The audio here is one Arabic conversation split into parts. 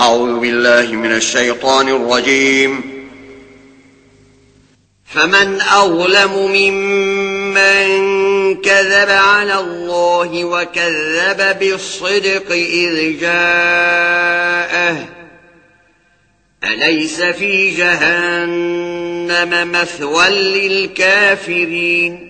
أعوذ بالله من الشيطان الرجيم. فمن أظلم ممن كذب على الله وكذب بالصدق إذ جاءه. أليس في جهنم مثوى للكافرين؟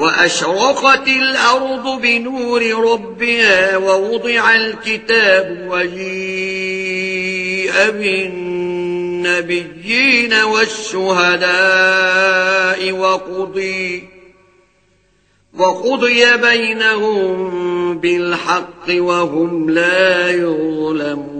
وأشرقت الأرض بنور ربها ووضع الكتاب وجيء بالنبيين والشهداء وقضي وقضي بينهم بالحق وهم لا يظلمون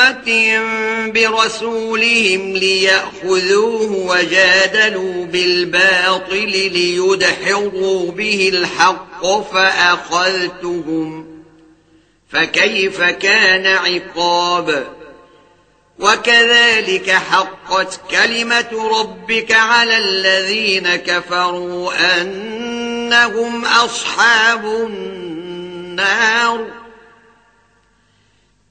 أمة برسولهم ليأخذوه وجادلوا بالباطل ليدحروا به الحق فأخذتهم فكيف كان عقاب وكذلك حقت كلمة ربك على الذين كفروا أنهم أصحاب النار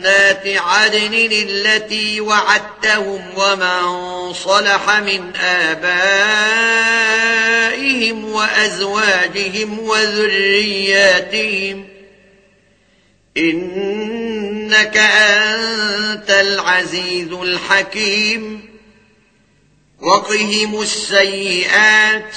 جنات عدن التي وعدتهم ومن صلح من آبائهم وأزواجهم وذرياتهم إنك أنت العزيز الحكيم وقهم السيئات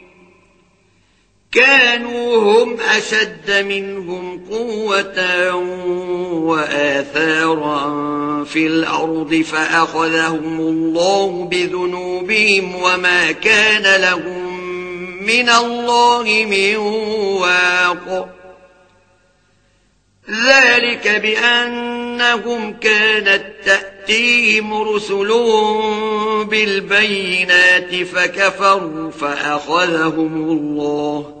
كانوا هم أشد منهم قوة وآثارا في الأرض فأخذهم الله بذنوبهم وما كان لهم من الله من واق. ذلك بأنهم كانت تأتيهم رسلهم بالبينات فكفروا فأخذهم الله.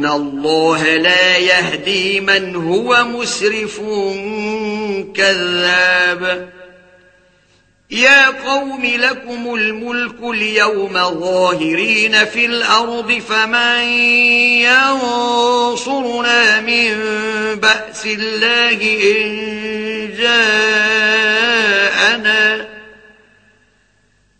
ان اللَّهَ لا يهدي من هو مسرف كذاب يا قوم لكم الملك اليوم ظاهرين في الأرض فمن ينصرنا من بأس الله إن جاء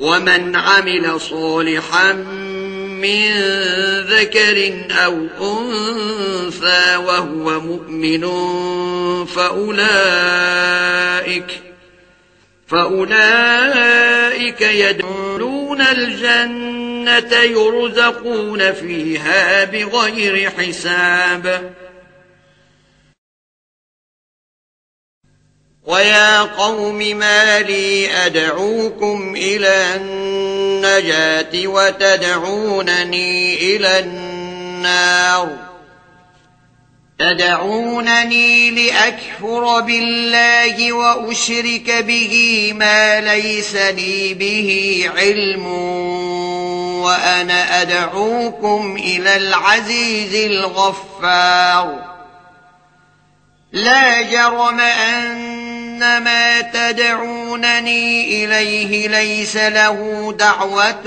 ومن عمل صالحا من ذكر أو أنثى وهو مؤمن فأولئك فأولئك يَدْخُلُونَ الجنة يرزقون فيها بغير حساب وَيَا قَوْمِ مَا لِي أَدْعُوكُمْ إِلَى النَّجَاةِ وَتَدْعُونَنِي إِلَى النَّارِ تدعونني لأكفر بالله وأشرك به ما ليس لي به علم وأنا أدعوكم إلى العزيز الغفار لا جرم أن ما تدعونني إليه ليس له دعوة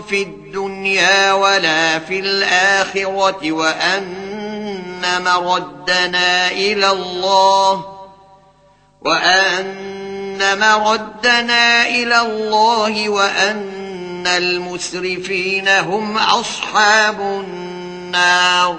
في الدنيا ولا في الآخرة وانما ردنا إلى الله وأن ردنا إلى الله وأن المسرفين هم أصحاب النار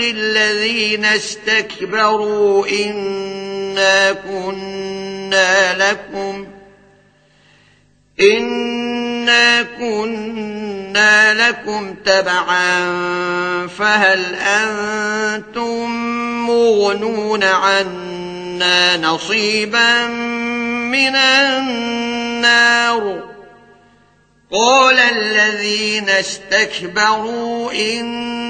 للذين استكبروا إنا كنا لكم إنا كنا لكم تبعا فهل أنتم مغنون عنا نصيبا من النار قال الذين استكبروا إنا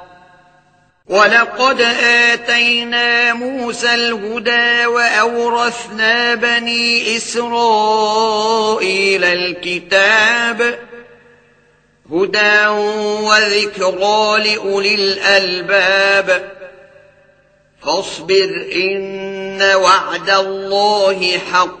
وَلَقَدْ آتَيْنَا مُوسَى الْهُدَى وَأَوْرَثْنَا بَنِي إِسْرَائِيلَ الْكِتَابَ هُدًى وَذِكْرَى لِأُولِي الْأَلْبَابِ فَاصْبِرْ إِنَّ وَعْدَ اللَّهِ حَقٌّ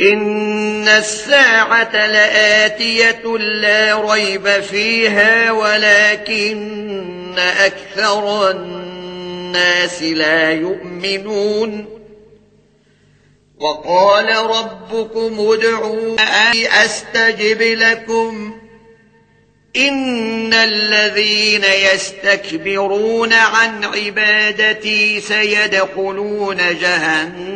ان الساعة لآتية لا ريب فيها ولكن أكثر الناس لا يؤمنون وقال ربكم ادعوا أستجب لكم إن الذين يستكبرون عن عبادتي سيدخلون جهنم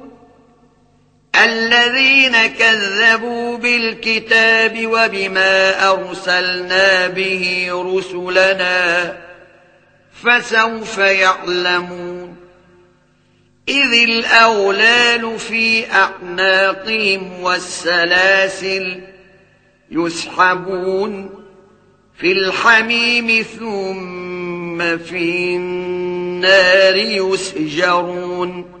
الذين كذبوا بالكتاب وبما أرسلنا به رسلنا فسوف يعلمون إذ الأولال في أعناقهم والسلاسل يسحبون في الحميم ثم في النار يسجرون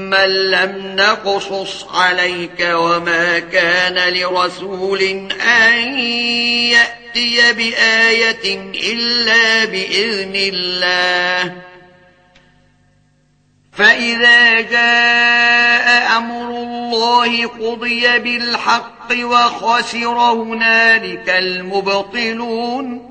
مَّن لَّمْ نَقْصُصْ عَلَيْكَ وَمَا كَانَ لِرَسُولٍ أَن يَأْتِيَ بِآيَةٍ إِلَّا بِإِذْنِ اللَّهِ فَإِذَا جَاءَ أَمْرُ اللَّهِ قُضِيَ بِالْحَقِّ وَخَسِرَ هُنَالِكَ الْمُبْطِلُونَ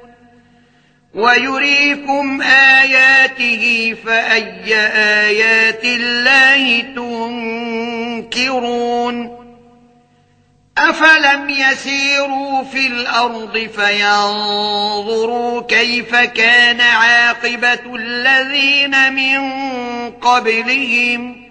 وَيُرِيكُمْ آيَاتِهِ فَأَيَّ آيَاتِ اللَّهِ تُنْكِرُونَ أَفَلَمْ يَسِيرُوا فِي الْأَرْضِ فَيَنْظُرُوا كَيْفَ كَانَ عَاقِبَةُ الَّذِينَ مِنْ قَبْلِهِمْ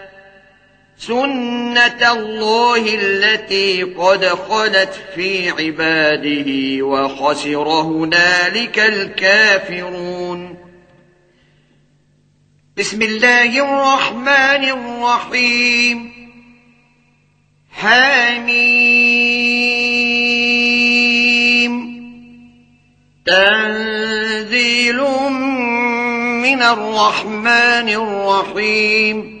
سنة الله التي قد خلت في عباده وخسر هنالك الكافرون بسم الله الرحمن الرحيم حميم تنزيل من الرحمن الرحيم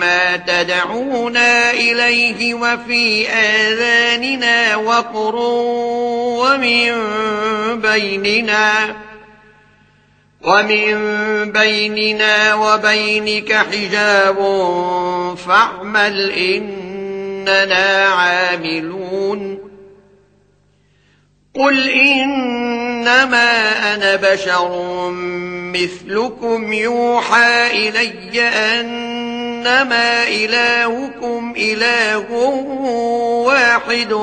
ما تدعونا إليه وفي آذاننا وقر ومن بيننا ومن بيننا وبينك حجاب فاعمل إننا عاملون قل إنما أنا بشر مثلكم يوحى إلي أن إنما إلهكم إله واحد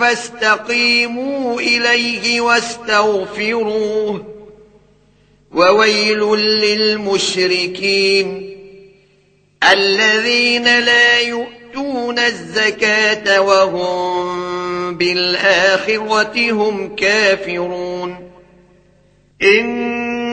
فاستقيموا إليه واستغفروه وويل للمشركين الذين لا يؤتون الزكاة وهم بالآخرة هم كافرون إن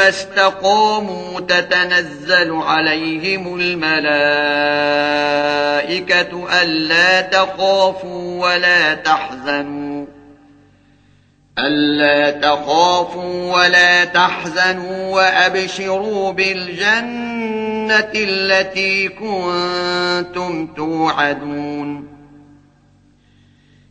ثم استقاموا تتنزل عليهم الملائكة ألا تخافوا ولا تحزنوا ألا تخافوا ولا تحزنوا وأبشروا بالجنة التي كنتم توعدون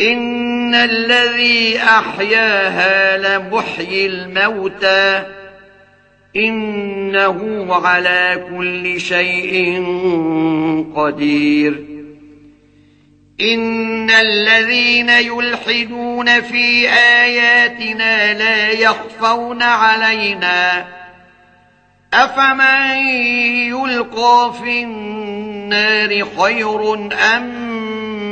ان الذي احياها لمحيي الموتى انه على كل شيء قدير. ان الذين يلحدون في اياتنا لا يخفون علينا افمن يلقى في النار خير ام